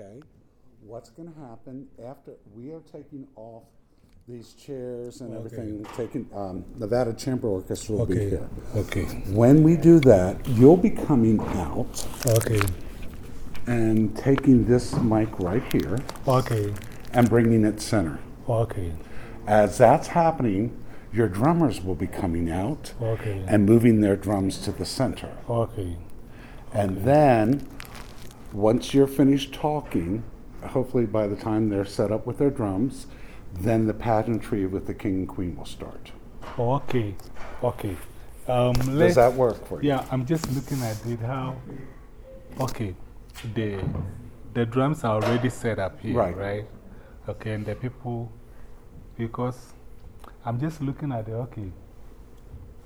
okay? What's gonna happen after, we are taking off these chairs and Okay. everything, taking, um, Nevada Chamber Orchestra will be Okay. here. Okay. When we do that, you'll be coming out Okay. and taking this mic right here Okay. and bringing it center. Okay. As that's happening, your drummers will be coming out Okay. and moving their drums to the center. Okay. And then, once you're finished talking, hopefully by the time they're set up with their drums, then the pageantry with the king and queen will start. Okay. Okay. Um, Does let's- that work for you? Yeah, I'm just looking at it how. Okay. The, the drums are already set up here, Right. right? Okay, and the people, because I'm just looking at it, okay.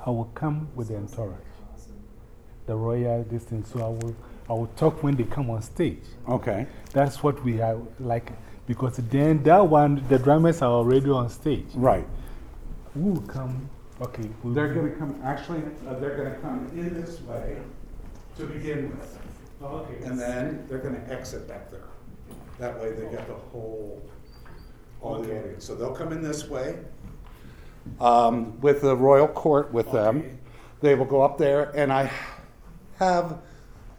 I will come with the entourage, the royal distance, so I will, I will talk when they come on stage. Okay. That's what we are like, because then that one, the drummers are already on stage. Right. Who will come? Okay, we'll They're going to come, actually, uh, they're going to come in this way to begin with. Okay. And then they're going to exit back there. That way they get the whole, all the audience. So they'll come in this way um, with the royal court with them. They will go up there, and I have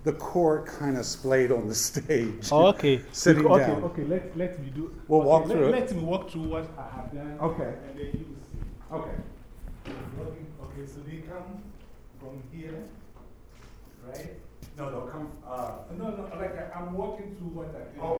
the court kind of splayed on the stage. Oh, okay. Sitting Bec- okay, down. Okay, let, let me do. We'll okay, walk let, through it. Let me walk through what I have done. Okay. And then you see. Okay. Okay, so they come from here, right? No, they'll come. Uh, No, no, like I- I'm walking through what I did. oh,